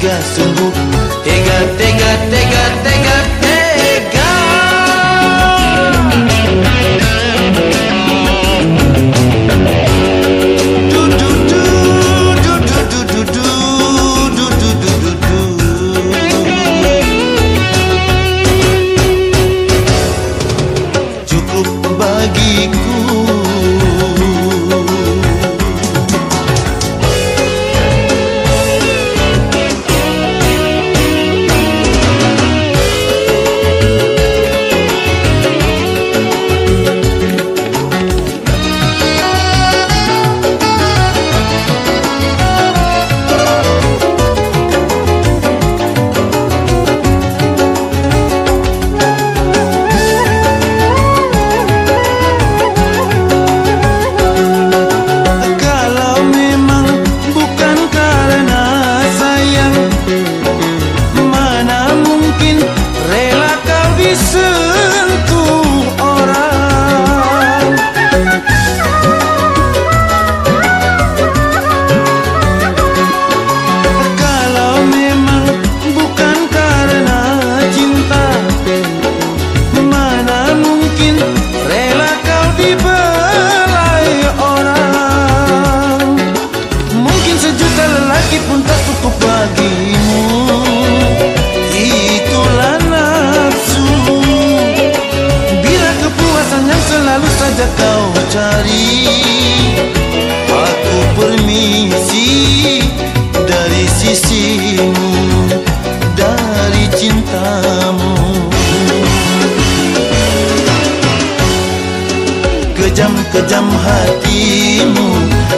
tega sungguh. Tega tega tega hatimu.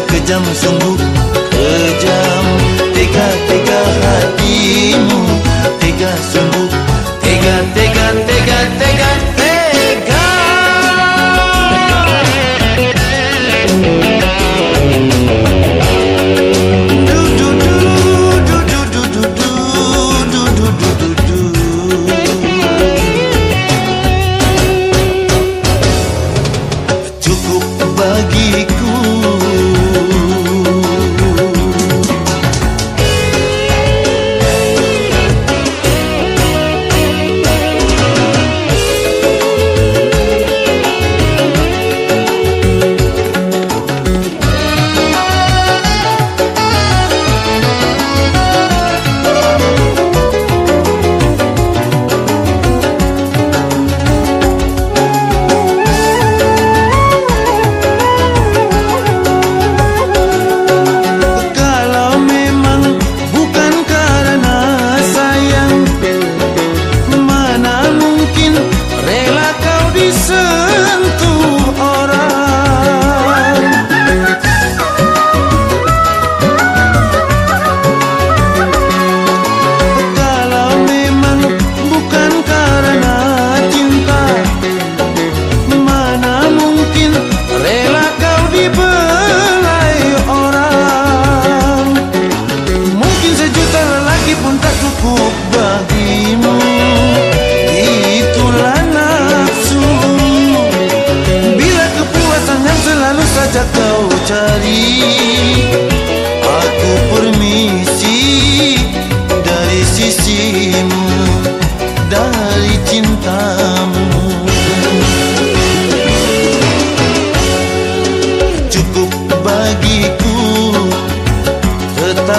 Kejam sungguh kejam. Tega tega hatimu. Tega sungguh tega tega tega tega, tega.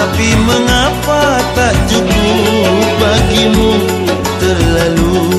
Tapi mengapa tak cukup bagimu terlalu